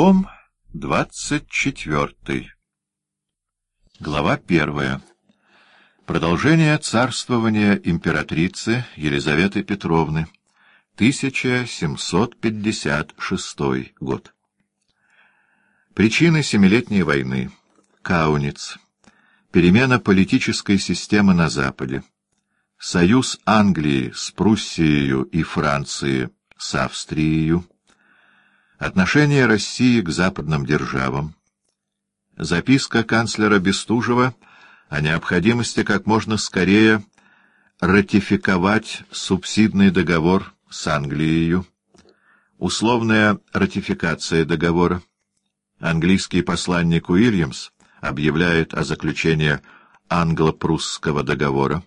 Том двадцать четвертый. Глава первая. Продолжение царствования императрицы Елизаветы Петровны. 1756 год. Причины Семилетней войны. Кауниц. Перемена политической системы на Западе. Союз Англии с Пруссией и Францией с Австрией. Отношение России к западным державам. Записка канцлера Бестужева о необходимости как можно скорее ратификовать субсидный договор с Англией. Условная ратификация договора. Английский посланник Уильямс объявляет о заключении англо-прусского договора.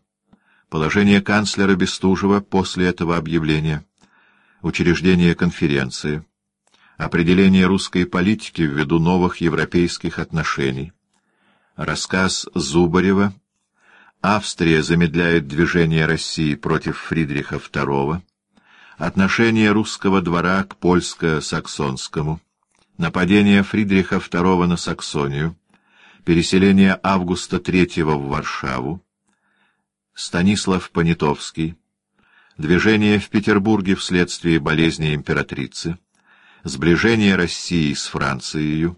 Положение канцлера Бестужева после этого объявления. Учреждение конференции определение русской политики ввиду новых европейских отношений, рассказ Зубарева, Австрия замедляет движение России против Фридриха II, отношение русского двора к польско-саксонскому, нападение Фридриха II на Саксонию, переселение Августа III в Варшаву, Станислав Понятовский, движение в Петербурге вследствие болезни императрицы, сближение России с Францией,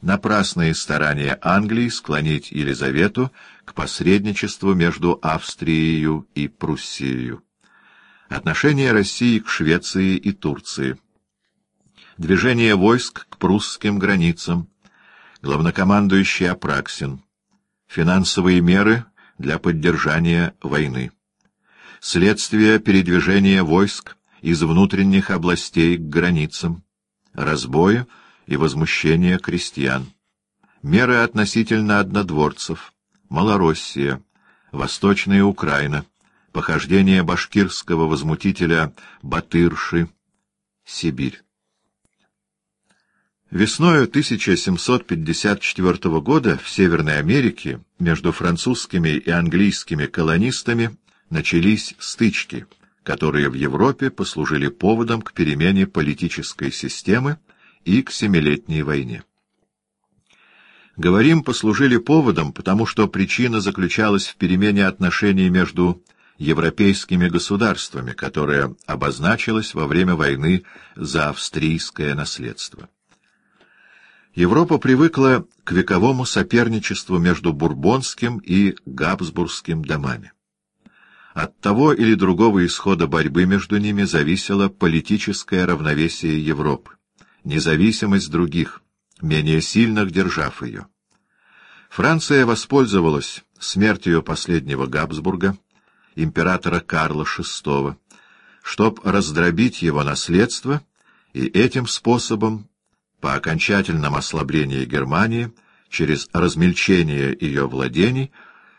напрасные старания Англии склонить Елизавету к посредничеству между Австрией и Пруссией, отношение России к Швеции и Турции, движение войск к прусским границам, главнокомандующий Апраксин, финансовые меры для поддержания войны, следствие передвижения войск из внутренних областей к границам, разбоя и возмущения крестьян, меры относительно однодворцев, Малороссия, Восточная Украина, похождение башкирского возмутителя Батырши, Сибирь. Весною 1754 года в Северной Америке между французскими и английскими колонистами начались стычки — которые в Европе послужили поводом к перемене политической системы и к Семилетней войне. Говорим, послужили поводом, потому что причина заключалась в перемене отношений между европейскими государствами, которая обозначилась во время войны за австрийское наследство. Европа привыкла к вековому соперничеству между бурбонским и габсбургским домами. От того или другого исхода борьбы между ними зависело политическое равновесие Европы, независимость других, менее сильных держав ее. Франция воспользовалась смертью последнего Габсбурга, императора Карла VI, чтобы раздробить его наследство и этим способом, по окончательном ослаблении Германии, через размельчение ее владений,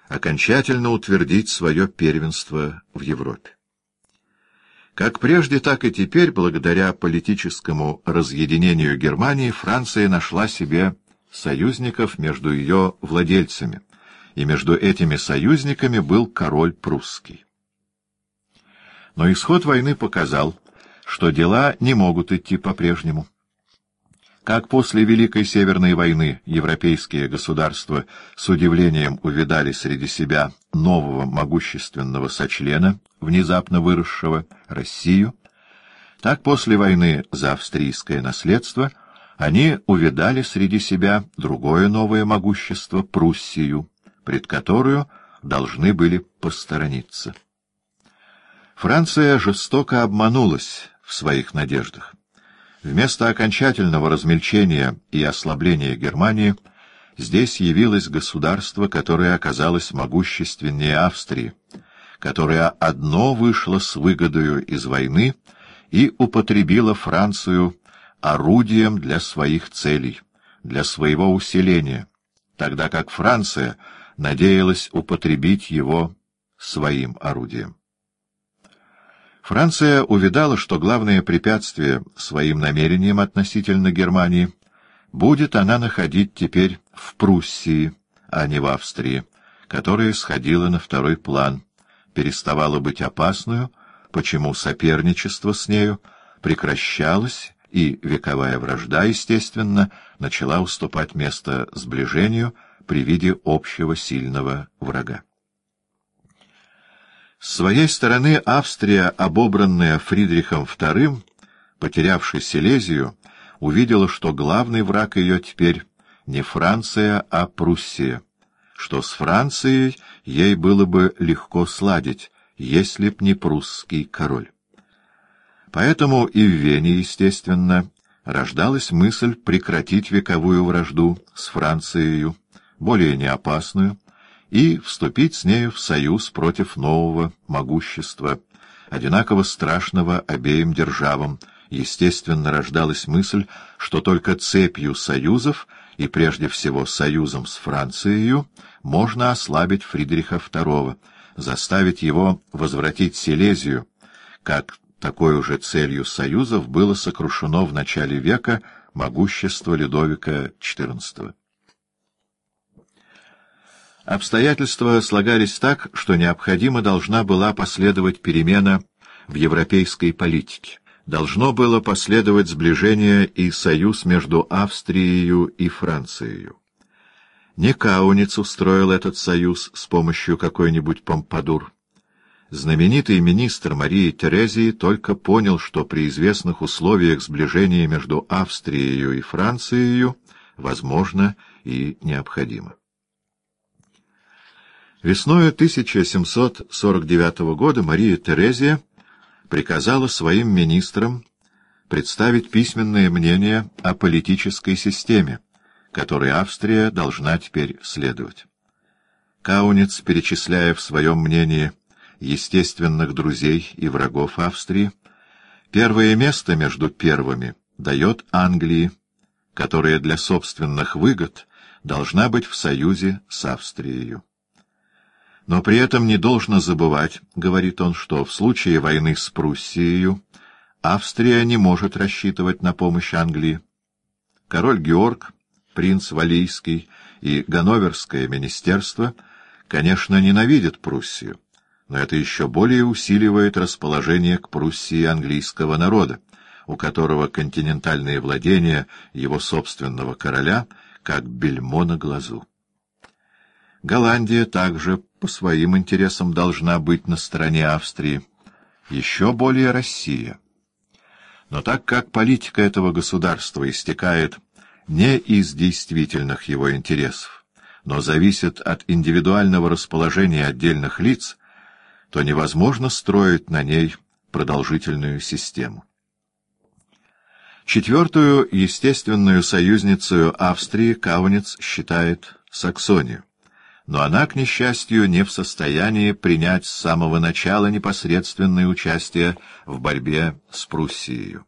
окончательно утвердить свое первенство в Европе. Как прежде, так и теперь, благодаря политическому разъединению Германии, Франция нашла себе союзников между ее владельцами, и между этими союзниками был король прусский. Но исход войны показал, что дела не могут идти по-прежнему. Как после Великой Северной войны европейские государства с удивлением увидали среди себя нового могущественного сочлена, внезапно выросшего, Россию, так после войны за австрийское наследство они увидали среди себя другое новое могущество, Пруссию, пред которую должны были посторониться. Франция жестоко обманулась в своих надеждах. Вместо окончательного размельчения и ослабления Германии здесь явилось государство, которое оказалось могущественнее Австрии, которое одно вышло с выгодою из войны и употребило Францию орудием для своих целей, для своего усиления, тогда как Франция надеялась употребить его своим орудием. Франция увидала, что главное препятствие своим намерениям относительно Германии будет она находить теперь в Пруссии, а не в Австрии, которая сходила на второй план, переставала быть опасную, почему соперничество с нею прекращалось и вековая вражда, естественно, начала уступать место сближению при виде общего сильного врага. С своей стороны Австрия, обобранная Фридрихом II, потерявшей Силезию, увидела, что главный враг ее теперь не Франция, а Пруссия, что с Францией ей было бы легко сладить, если б не прусский король. Поэтому и в Вене, естественно, рождалась мысль прекратить вековую вражду с Францией, более неопасную, и вступить с нею в союз против нового могущества, одинаково страшного обеим державам, естественно, рождалась мысль, что только цепью союзов, и прежде всего союзом с Францией, можно ослабить Фридриха II, заставить его возвратить Силезию, как такой уже целью союзов было сокрушено в начале века могущество Людовика XIV. Обстоятельства слагались так, что необходимо должна была последовать перемена в европейской политике. Должно было последовать сближение и союз между Австрией и Францией. Не Кауниц устроил этот союз с помощью какой-нибудь помпадур. Знаменитый министр Марии Терезии только понял, что при известных условиях сближения между Австрией и Францией возможно и необходимо. Весною 1749 года Мария Терезия приказала своим министрам представить письменное мнение о политической системе, которой Австрия должна теперь следовать. Кауниц, перечисляя в своем мнении естественных друзей и врагов Австрии, первое место между первыми дает Англии, которая для собственных выгод должна быть в союзе с Австрией. Но при этом не должно забывать, — говорит он, — что в случае войны с Пруссией Австрия не может рассчитывать на помощь Англии. Король Георг, принц Валийский и Ганноверское министерство, конечно, ненавидят Пруссию, но это еще более усиливает расположение к Пруссии английского народа, у которого континентальные владения его собственного короля как бельмо на глазу. Голландия также по своим интересам должна быть на стороне Австрии, еще более Россия. Но так как политика этого государства истекает не из действительных его интересов, но зависит от индивидуального расположения отдельных лиц, то невозможно строить на ней продолжительную систему. Четвертую естественную союзницу Австрии Кауниц считает Саксонию но она, к несчастью, не в состоянии принять с самого начала непосредственное участие в борьбе с Пруссией.